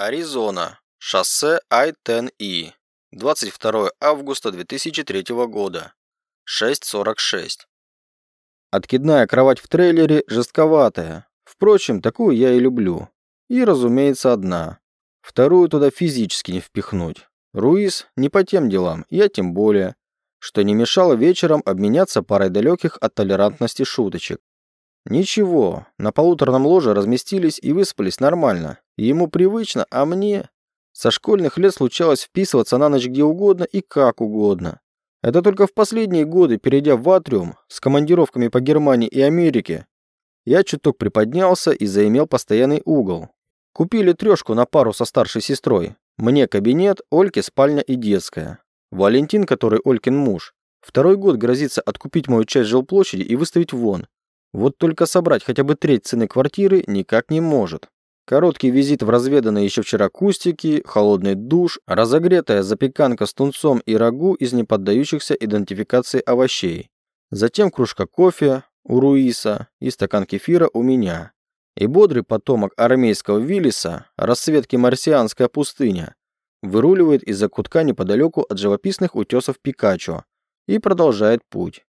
Аризона. Шоссе I-10E. 22 августа 2003 года. 6.46. Откидная кровать в трейлере жестковатая. Впрочем, такую я и люблю. И, разумеется, одна. Вторую туда физически не впихнуть. Руис не по тем делам, я тем более. Что не мешало вечером обменяться парой далеких от толерантности шуточек. Ничего, на полуторном ложе разместились и выспались нормально. Ему привычно, а мне... Со школьных лет случалось вписываться на ночь где угодно и как угодно. Это только в последние годы, перейдя в Атриум с командировками по Германии и Америке, я чуток приподнялся и заимел постоянный угол. Купили трешку на пару со старшей сестрой. Мне кабинет, Ольке спальня и детская. Валентин, который Олькин муж, второй год грозится откупить мою часть жилплощади и выставить вон. Вот только собрать хотя бы треть цены квартиры никак не может. Короткий визит в разведанные еще вчера кустики, холодный душ, разогретая запеканка с тунцом и рагу из неподдающихся идентификации овощей. Затем кружка кофе у Руиса и стакан кефира у меня. И бодрый потомок армейского Виллиса, расцветки марсианская пустыня, выруливает из-за кутка неподалеку от живописных утесов Пикачо и продолжает путь.